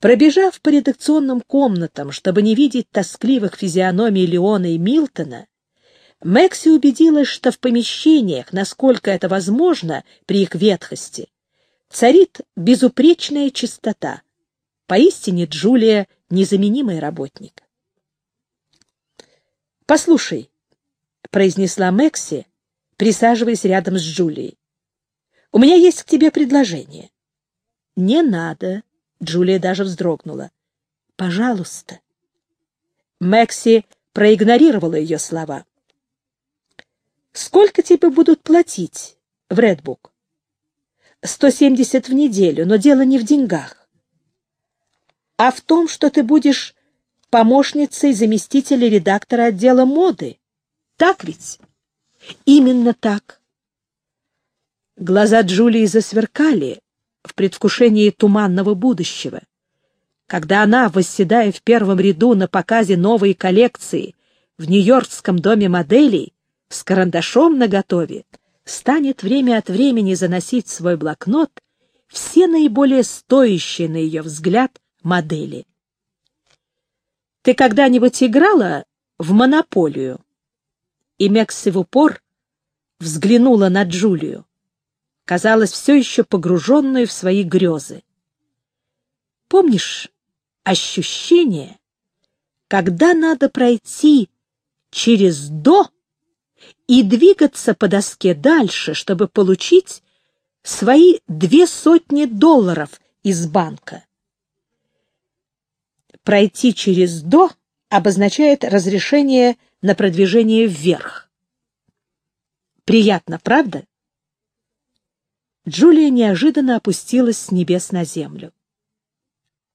Пробежав по редакционным комнатам, чтобы не видеть тоскливых физиономий Леона и Милтона, Мэкси убедилась, что в помещениях, насколько это возможно при их ветхости, царит безупречная чистота. Поистине Джулия — незаменимый работник. «Послушай», — произнесла Мэкси, присаживаясь рядом с Джулией, — «у меня есть к тебе предложение». «Не надо», — Джулия даже вздрогнула. «Пожалуйста». Мэкси проигнорировала ее слова. Сколько тебе будут платить в Редбук? 170 в неделю, но дело не в деньгах, а в том, что ты будешь помощницей заместителя редактора отдела моды. Так ведь? Именно так. Глаза Джулии засверкали в предвкушении туманного будущего, когда она, восседая в первом ряду на показе новой коллекции в Нью-Йоркском доме моделей, с карандашом наготове станет время от времени заносить в свой блокнот все наиболее стоящие, на ее взгляд, модели. «Ты когда-нибудь играла в монополию?» И Мекси в упор взглянула на Джулию, казалось, все еще погруженную в свои грезы. «Помнишь ощущение, когда надо пройти через «до» и двигаться по доске дальше, чтобы получить свои две сотни долларов из банка. Пройти через «до» обозначает разрешение на продвижение вверх. Приятно, правда? Джулия неожиданно опустилась с небес на землю.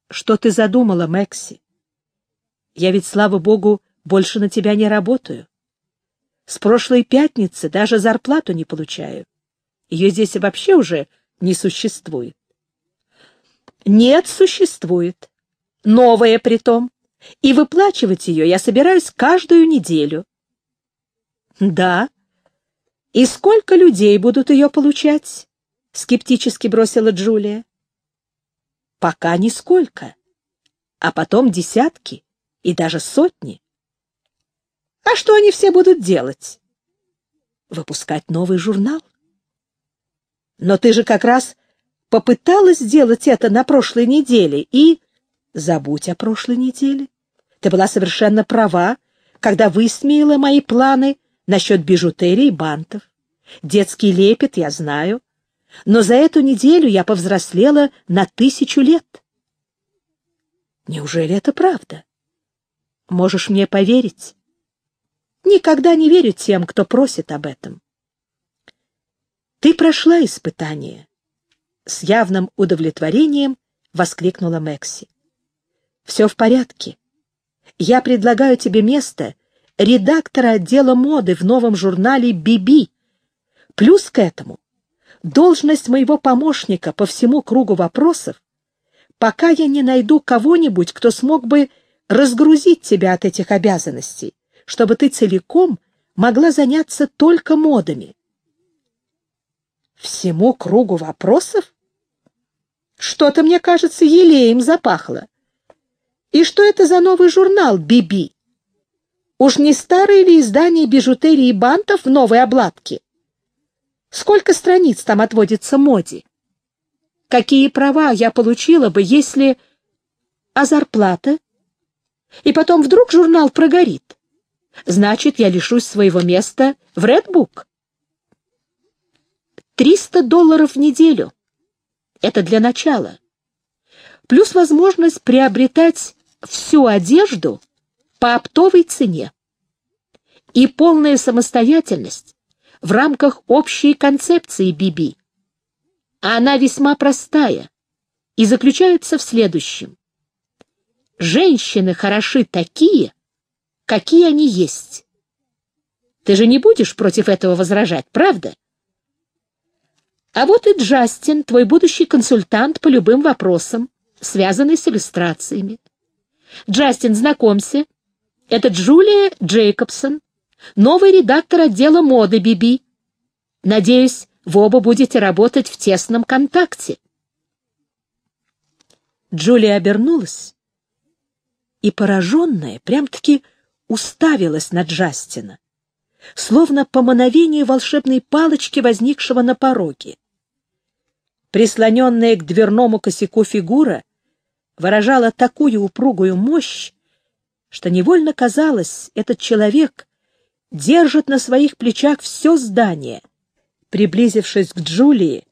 «Что ты задумала, Мэкси? Я ведь, слава богу, больше на тебя не работаю. С прошлой пятницы даже зарплату не получаю. Ее здесь вообще уже не существует. Нет, существует. Новая притом. И выплачивать ее я собираюсь каждую неделю. Да. И сколько людей будут ее получать? Скептически бросила Джулия. Пока нисколько. А потом десятки и даже сотни. А что они все будут делать? Выпускать новый журнал. Но ты же как раз попыталась сделать это на прошлой неделе и... Забудь о прошлой неделе. Ты была совершенно права, когда высмеяла мои планы насчет бижутерии и бантов. Детский лепет, я знаю. Но за эту неделю я повзрослела на тысячу лет. Неужели это правда? Можешь мне поверить? Никогда не верю тем, кто просит об этом. Ты прошла испытание. С явным удовлетворением воскликнула Мэкси. Все в порядке. Я предлагаю тебе место редактора отдела моды в новом журнале «Биби». Плюс к этому должность моего помощника по всему кругу вопросов, пока я не найду кого-нибудь, кто смог бы разгрузить тебя от этих обязанностей чтобы ты целиком могла заняться только модами. Всему кругу вопросов? Что-то, мне кажется, елеем запахло. И что это за новый журнал «Биби»? Уж не старое ли издание бижутерии бантов в новой обладке? Сколько страниц там отводится моде? Какие права я получила бы, если... А зарплата? И потом вдруг журнал прогорит? Значит, я лишусь своего места в Редбук. Триста долларов в неделю. Это для начала. Плюс возможность приобретать всю одежду по оптовой цене. И полная самостоятельность в рамках общей концепции Биби. А она весьма простая и заключается в следующем. Женщины хороши такие, какие они есть. Ты же не будешь против этого возражать, правда? А вот и Джастин, твой будущий консультант по любым вопросам, связанным с иллюстрациями. Джастин, знакомься, это Джулия Джейкобсон, новый редактор отдела моды Биби. Надеюсь, вы оба будете работать в тесном контакте. Джулия обернулась и, пораженная, прям-таки уставилась на Джастина, словно по мановению волшебной палочки, возникшего на пороге. Прислоненная к дверному косяку фигура выражала такую упругую мощь, что невольно казалось, этот человек держит на своих плечах все здание. Приблизившись к Джулии,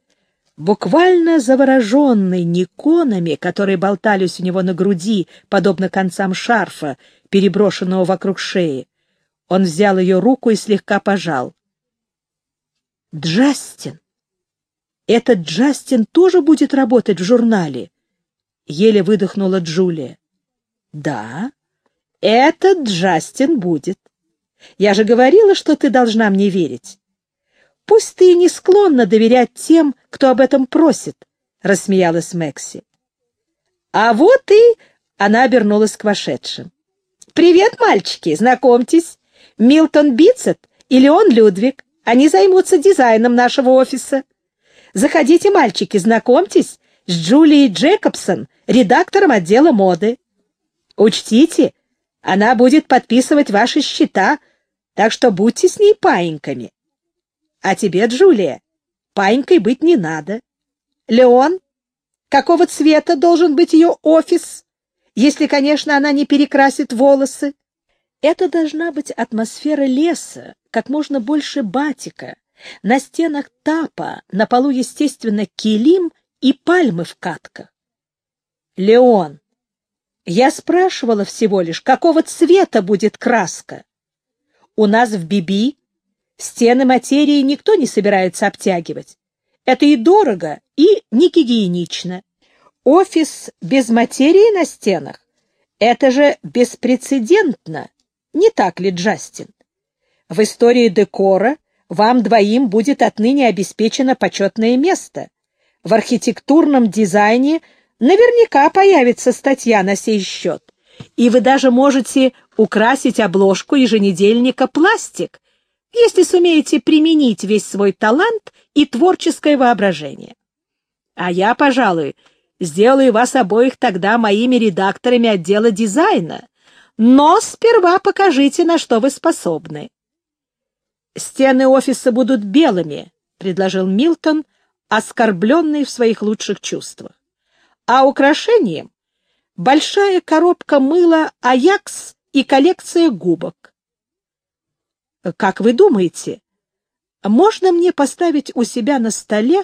буквально завороженный никонами, которые болтались у него на груди, подобно концам шарфа, переброшенного вокруг шеи, он взял ее руку и слегка пожал. «Джастин! Этот Джастин тоже будет работать в журнале?» Еле выдохнула Джулия. «Да, этот Джастин будет. Я же говорила, что ты должна мне верить. Пусть ты и не склонна доверять тем, кто об этом просит, — рассмеялась Мэкси. А вот и она обернулась к вошедшим. «Привет, мальчики! Знакомьтесь, Милтон Бицет и Леон Людвиг. Они займутся дизайном нашего офиса. Заходите, мальчики, знакомьтесь с Джулией Джекобсон, редактором отдела моды. Учтите, она будет подписывать ваши счета, так что будьте с ней паиньками. А тебе, Джулия, паинькой быть не надо. Леон, какого цвета должен быть ее офис, если, конечно, она не перекрасит волосы? Это должна быть атмосфера леса, как можно больше батика, на стенах тапа, на полу, естественно, килим и пальмы в катках. Леон, я спрашивала всего лишь, какого цвета будет краска. У нас в Биби стены материи никто не собирается обтягивать. Это и дорого, и не гигиенично. Офис без материи на стенах — это же беспрецедентно. Не так ли, Джастин? В истории декора вам двоим будет отныне обеспечено почетное место. В архитектурном дизайне наверняка появится статья на сей счет. И вы даже можете украсить обложку еженедельника «Пластик», если сумеете применить весь свой талант и творческое воображение. А я, пожалуй, сделаю вас обоих тогда моими редакторами отдела дизайна, но сперва покажите, на что вы способны. «Стены офиса будут белыми», — предложил Милтон, оскорбленный в своих лучших чувствах. «А украшением — большая коробка мыла «Аякс» и коллекция губок». «Как вы думаете, можно мне поставить у себя на столе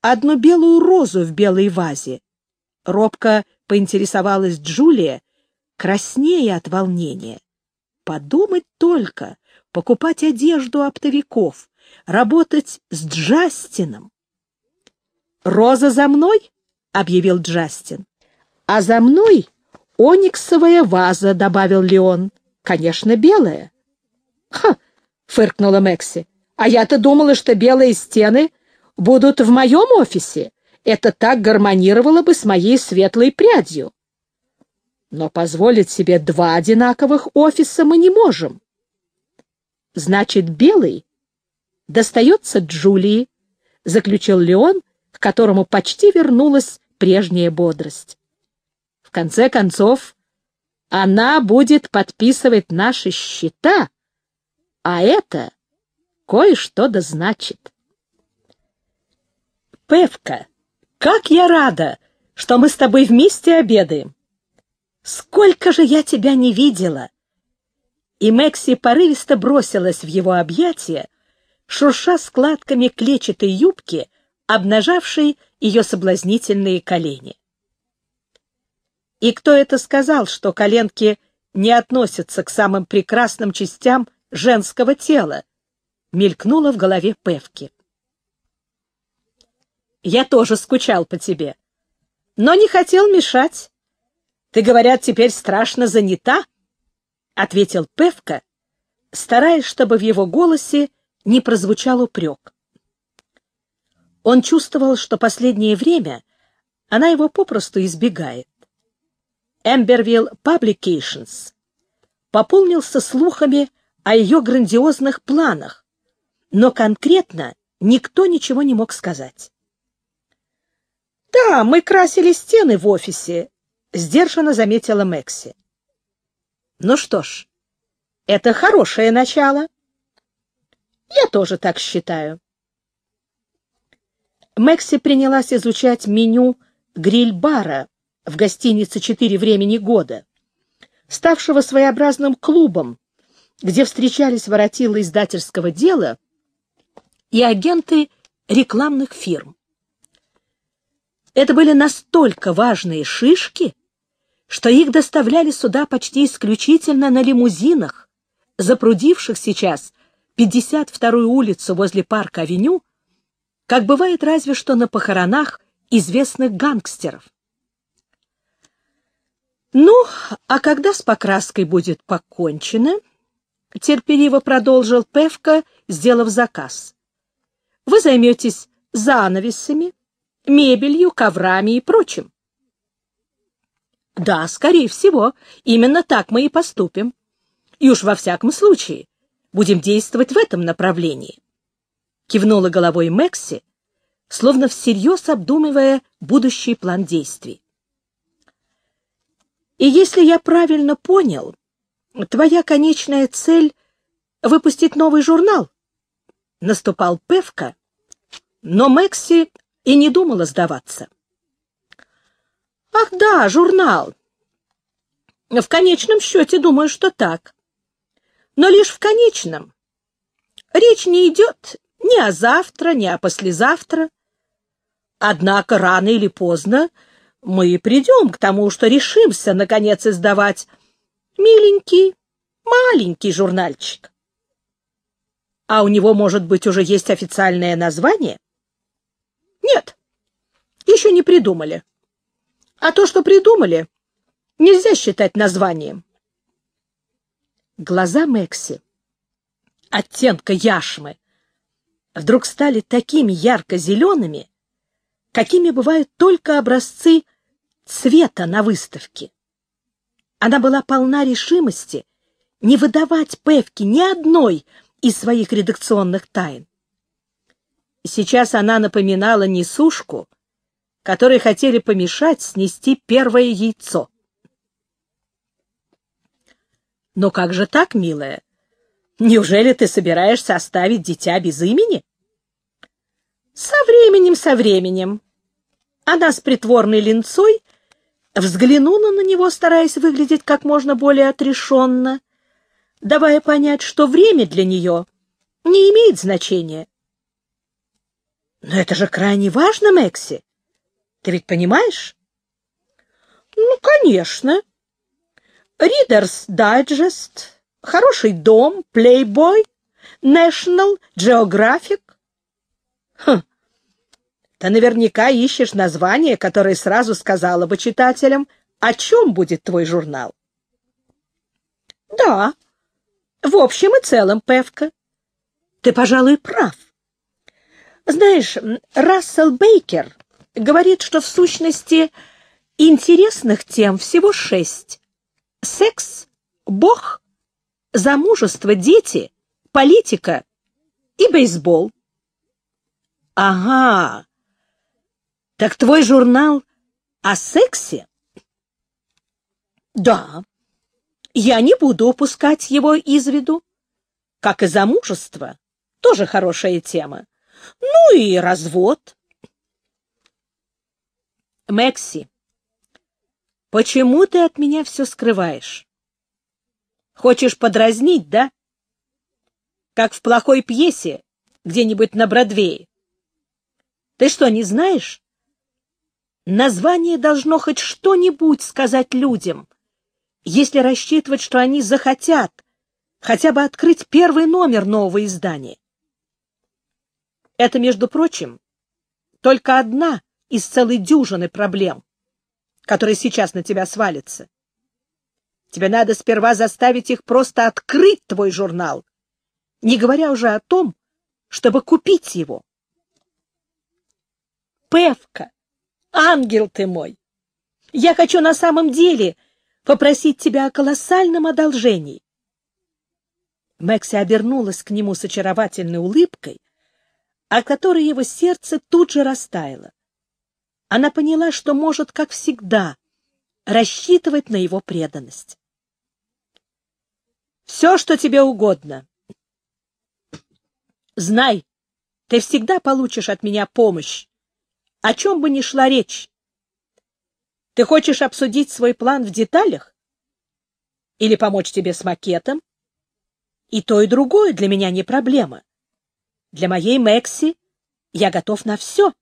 одну белую розу в белой вазе?» Робко поинтересовалась Джулия, краснее от волнения. Подумать только, покупать одежду оптовиков, работать с Джастином. «Роза за мной?» — объявил Джастин. «А за мной ониксовая ваза», — добавил Леон. «Конечно, белая». «Ха!» — фыркнула Мэкси. «А я-то думала, что белые стены будут в моем офисе. Это так гармонировало бы с моей светлой прядью» но позволить себе два одинаковых офиса мы не можем. Значит, белый достается Джулии, заключил Леон, к которому почти вернулась прежняя бодрость. В конце концов, она будет подписывать наши счета, а это кое-что да значит. Певка, как я рада, что мы с тобой вместе обедаем. Сколько же я тебя не видела!» И Мэкси порывисто бросилась в его объятия, шурша складками клетчатой юбки, обнажавшей ее соблазнительные колени. И кто это сказал, что коленки не относятся к самым прекрасным частям женского тела? Мелькнуло в голове Певки. Я тоже скучал по тебе, но не хотел мешать. Ты, говорят, теперь страшно занята? — ответил Певка, стараясь, чтобы в его голосе не прозвучал упрек. Он чувствовал, что последнее время она его попросту избегает. Эмбервилл Publications пополнился слухами о ее грандиозных планах, но конкретно никто ничего не мог сказать. Да, мы красили стены в офисе, сдержанно заметила Мэкси. Ну что ж, это хорошее начало. Я тоже так считаю. Мэкси принялась изучать меню гриль-бара в гостинице «Четыре времени года», ставшего своеобразным клубом, где встречались воротилы издательского дела и агенты рекламных фирм. Это были настолько важные шишки, что их доставляли сюда почти исключительно на лимузинах, запрудивших сейчас 52-ю улицу возле парка-авеню, как бывает разве что на похоронах известных гангстеров. «Ну, а когда с покраской будет покончено?» — терпеливо продолжил Певка, сделав заказ. «Вы займетесь занавесами, мебелью, коврами и прочим». «Да, скорее всего, именно так мы и поступим. И уж во всяком случае будем действовать в этом направлении». Кивнула головой Мэкси, словно всерьез обдумывая будущий план действий. И если я правильно понял, твоя конечная цель — выпустить новый журнал? Наступал Певка, но Мэкси и не думала сдаваться. Ах да, журнал. В конечном счете думаю, что так. Но лишь в конечном. Речь не идет ни о завтра, ни о послезавтра. Однако рано или поздно мы придем к тому, что решимся, наконец, издавать миленький, маленький журнальчик. А у него, может быть, уже есть официальное название? Нет, еще не придумали. А то, что придумали, нельзя считать названием. Глаза Мэкси, оттенка яшмы, вдруг стали такими ярко-зелеными, какими бывают только образцы цвета на выставке. Она была полна решимости не выдавать Певке ни одной из своих редакционных тайн. Сейчас она напоминала несушку, которой хотели помешать снести первое яйцо. «Но как же так, милая? Неужели ты собираешься оставить дитя без имени?» «Со временем, со временем». Она с притворной линцой взглянула на него, стараясь выглядеть как можно более отрешенно, давая понять, что время для нее не имеет значения. Но это же крайне важно, Мэкси. Ты ведь понимаешь? Ну, конечно. Reader's Digest, хороший дом, Playboy, National Geographic. Хм. Ты наверняка ищешь название, которое сразу сказала бы читателям, о чем будет твой журнал. Да, в общем и целом, Певка. Ты, пожалуй, прав. Знаешь, Рассел Бейкер говорит, что в сущности интересных тем всего шесть. Секс, Бог, замужество, дети, политика и бейсбол. Ага, так твой журнал о сексе? Да, я не буду упускать его из виду, как и замужество, тоже хорошая тема. Ну и развод. Мэкси, почему ты от меня все скрываешь? Хочешь подразнить, да? Как в плохой пьесе где-нибудь на Бродвее. Ты что, не знаешь? Название должно хоть что-нибудь сказать людям, если рассчитывать, что они захотят хотя бы открыть первый номер нового издания. Это, между прочим, только одна из целой дюжины проблем, которые сейчас на тебя свалятся. Тебе надо сперва заставить их просто открыть твой журнал, не говоря уже о том, чтобы купить его. Певка, ангел ты мой! Я хочу на самом деле попросить тебя о колоссальном одолжении. Мэкси обернулась к нему с очаровательной улыбкой, от которой его сердце тут же растаяло. она поняла, что может, как всегда, рассчитывать на его преданность. «Все, что тебе угодно. Знай, ты всегда получишь от меня помощь, о чем бы ни шла речь. Ты хочешь обсудить свой план в деталях? Или помочь тебе с макетом? И то, и другое для меня не проблема. Для моей Мэкси я готов на все.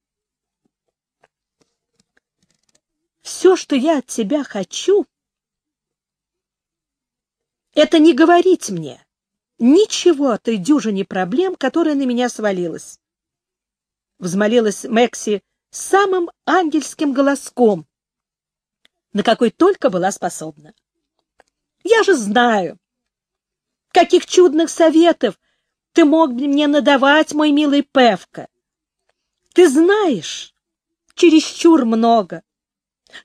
Все, что я от тебя хочу, это не говорить мне ничего о той дюжине проблем, которая на меня свалилась. Взмолилась Мэкси самым ангельским голоском, на какой только была способна. Я же знаю, каких чудных советов ты мог бы мне надавать, мой милый Певка. Ты знаешь чересчур много.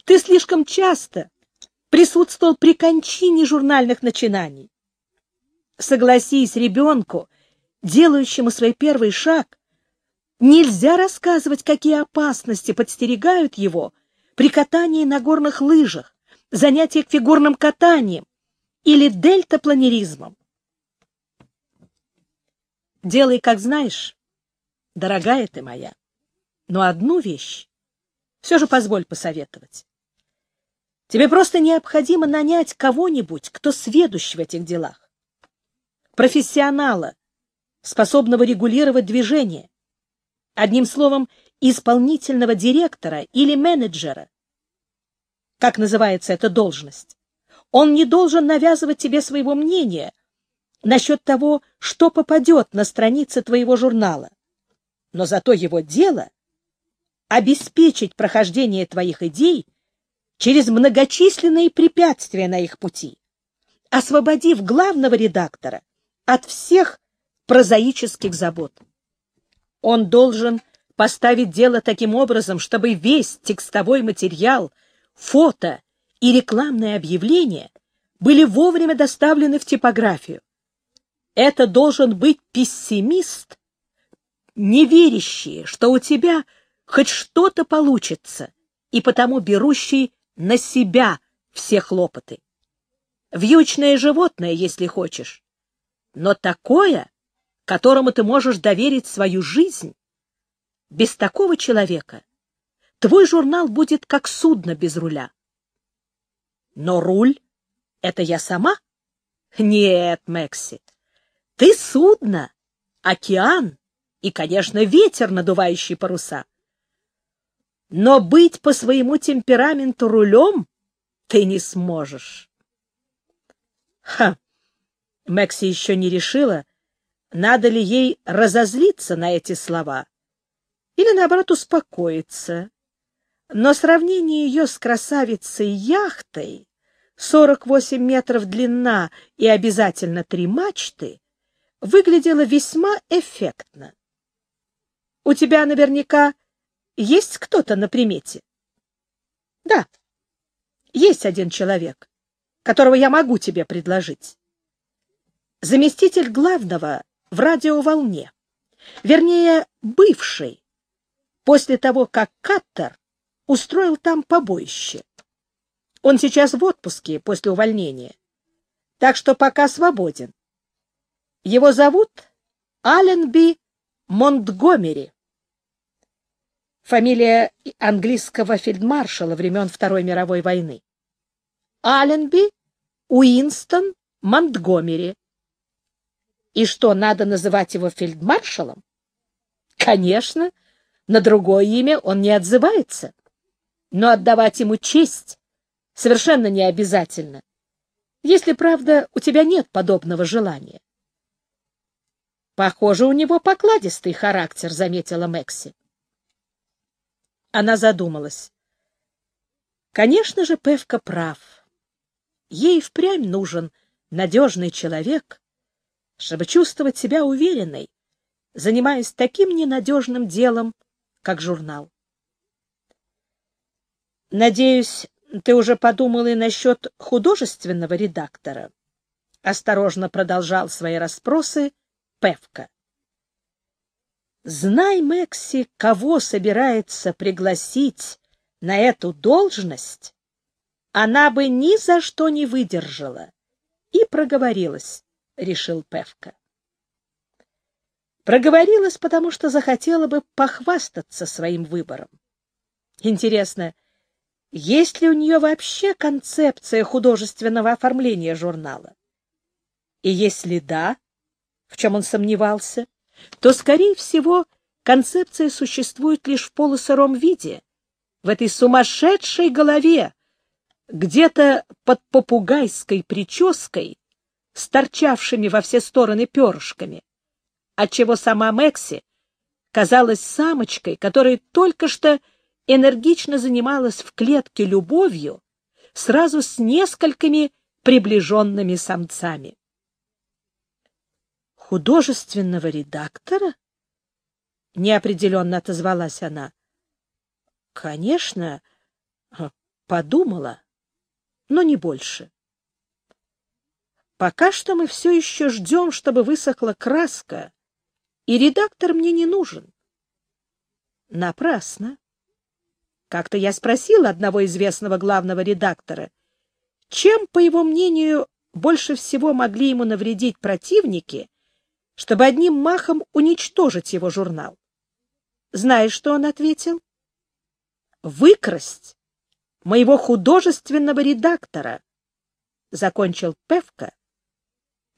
Ты слишком часто присутствовал при кончине журнальных начинаний. Согласись, ребенку, делающему свой первый шаг, нельзя рассказывать, какие опасности подстерегают его при катании на горных лыжах, занятиях фигурным катанием или дельтапланеризмом. Делай, как знаешь, дорогая ты моя. Но одну вещь все же позволь посоветовать. Тебе просто необходимо нанять кого-нибудь, кто сведущ в этих делах. Профессионала, способного регулировать движение. Одним словом, исполнительного директора или менеджера. Как называется эта должность? Он не должен навязывать тебе своего мнения насчет того, что попадет на страницы твоего журнала. Но зато его дело — обеспечить прохождение твоих идей через многочисленные препятствия на их пути, освободив главного редактора от всех прозаических забот. Он должен поставить дело таким образом, чтобы весь текстовой материал, фото и рекламные объявления были вовремя доставлены в типографию. Это должен быть пессимист, не верящий, что у тебя хоть что-то получится, и потому берущий на себя все хлопоты. Вьючное животное, если хочешь, но такое, которому ты можешь доверить свою жизнь. Без такого человека твой журнал будет как судно без руля. Но руль — это я сама? Нет, Мэкси, ты судно, океан и, конечно, ветер, надувающий паруса. Но быть по своему темпераменту рулем ты не сможешь. Ха! Мэкси еще не решила, надо ли ей разозлиться на эти слова или, наоборот, успокоиться но сравнение ее с красавицей-яхтой, 48 метров длина и обязательно три мачты, выглядело весьма эффектно. У тебя наверняка есть кто-то на примете? Да, есть один человек, которого я могу тебе предложить. Заместитель главного в радиоволне, вернее, бывший, после того, как Каттер устроил там побоище. Он сейчас в отпуске после увольнения, так что пока свободен. Его зовут Алленби Монтгомери. Фамилия английского фельдмаршала времен Второй мировой войны. Алленби Уинстон Монтгомери. И что, надо называть его фельдмаршалом? Конечно, на другое имя он не отзывается но отдавать ему честь совершенно не обязательно, если, правда, у тебя нет подобного желания. Похоже, у него покладистый характер, заметила Мэкси. Она задумалась. Конечно же, Певка прав. Ей впрямь нужен надежный человек, чтобы чувствовать себя уверенной, занимаясь таким ненадежным делом, как журнал. Надеюсь, ты уже подумал и насчет художественного редактора? Осторожно продолжал свои расспросы Певка. Знай, Мэкси, кого собирается пригласить на эту должность она бы ни за что не выдержала и проговорилась, — решил Певка. Проговорилась, потому что захотела бы похвастаться своим выбором. Интересно, есть ли у нее вообще концепция художественного оформления журнала? И если да, в чем он сомневался, то, скорее всего, концепция существует лишь в полусыром виде, в этой сумасшедшей голове, где-то под попугайской прической, с торчавшими во все стороны перышками, отчего сама Мэкси казалась самочкой, которая только что энергично занималась в клетке любовью сразу с несколькими приближенными самцами. «Художественного редактора?» — неопределенно отозвалась она. «Конечно, подумала, но не больше. Пока что мы все еще ждем, чтобы высохла краска, и редактор мне не нужен. Напрасно. Как-то я спросила одного известного главного редактора, чем, по его мнению, больше всего могли ему навредить противники, чтобы одним махом уничтожить его журнал. Знаешь, что он ответил? Выкрасть моего художественного редактора, — закончил Певка,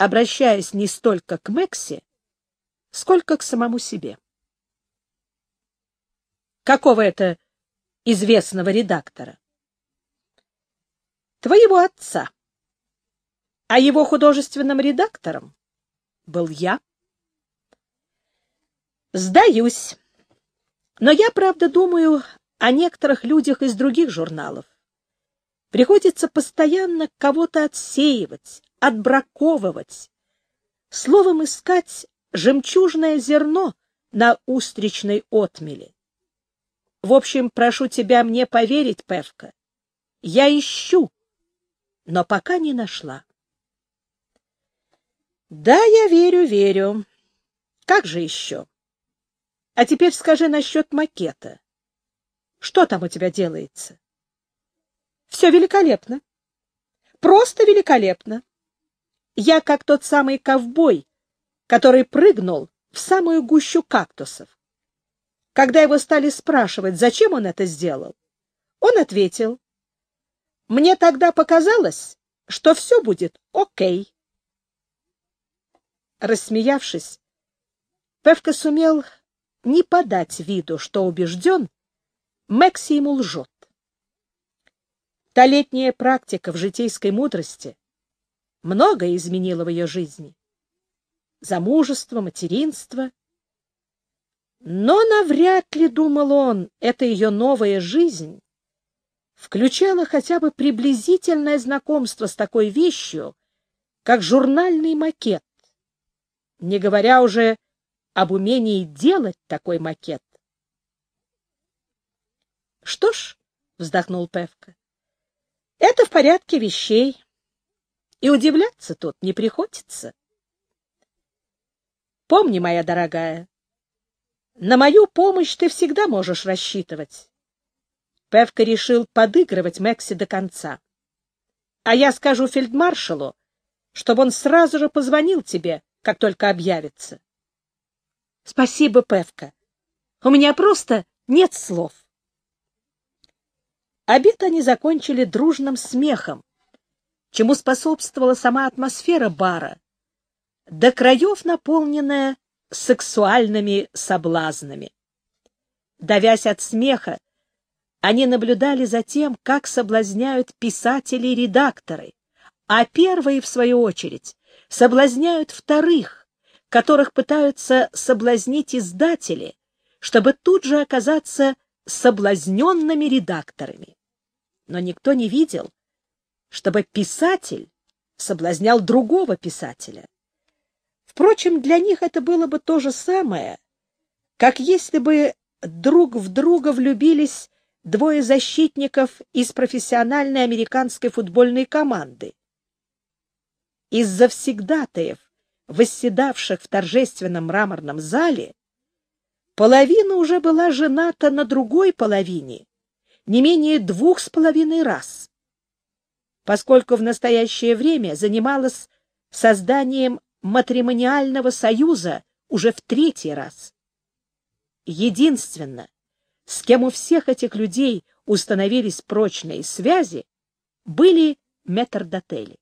обращаясь не столько к Мэкси, сколько к самому себе. Какого это известного редактора? Твоего отца. А его художественным редактором был я. Сдаюсь. Но я, правда, думаю о некоторых людях из других журналов. Приходится постоянно кого-то отсеивать, отбраковывать. Словом, искать жемчужное зерно на устричной отмели. В общем, прошу тебя мне поверить, Певка. Я ищу, но пока не нашла. Да, я верю, верю. Как же еще? А теперь скажи насчет макета. Что там у тебя делается? Все великолепно. Просто великолепно. Я как тот самый ковбой, который прыгнул в самую гущу кактусов. Когда его стали спрашивать, зачем он это сделал, он ответил, «Мне тогда показалось, что все будет окей». Рассмеявшись, Певка сумел не подать виду, что убежден, Мэкси ему лжет. Та летняя практика в житейской мудрости многое изменила в ее жизни. Замужество, материнство. Но навряд ли, думал он, эта ее новая жизнь включала хотя бы приблизительное знакомство с такой вещью, как журнальный макет, не говоря уже об умении делать такой макет. — Что ж, — вздохнул Певка, — это в порядке вещей, и удивляться тут не приходится. Помни, моя дорогая, на мою помощь ты всегда можешь рассчитывать. Певка решил подыгрывать Мэкси до конца. А я скажу фельдмаршалу, чтобы он сразу же позвонил тебе, как только объявится. — Спасибо, Певка. У меня просто нет слов. Обед они закончили дружным смехом, чему способствовала сама атмосфера бара, до краев наполненная сексуальными соблазнами. Давясь от смеха, они наблюдали за тем, как соблазняют писатели и редакторы, а первые, в свою очередь, соблазняют вторых, которых пытаются соблазнить издатели, чтобы тут же оказаться соблазненными редакторами. Но никто не видел, чтобы писатель соблазнял другого писателя. Впрочем, для них это было бы то же самое, как если бы друг в друга влюбились двое защитников из профессиональной американской футбольной команды. Из-за всегдатаев, восседавших в торжественном мраморном зале, половина уже была жената на другой половине, не менее двух с половиной раз, поскольку в настоящее время занималась созданием матримониального союза уже в третий раз. Единственно, с кем у всех этих людей установились прочные связи, были метрдотели.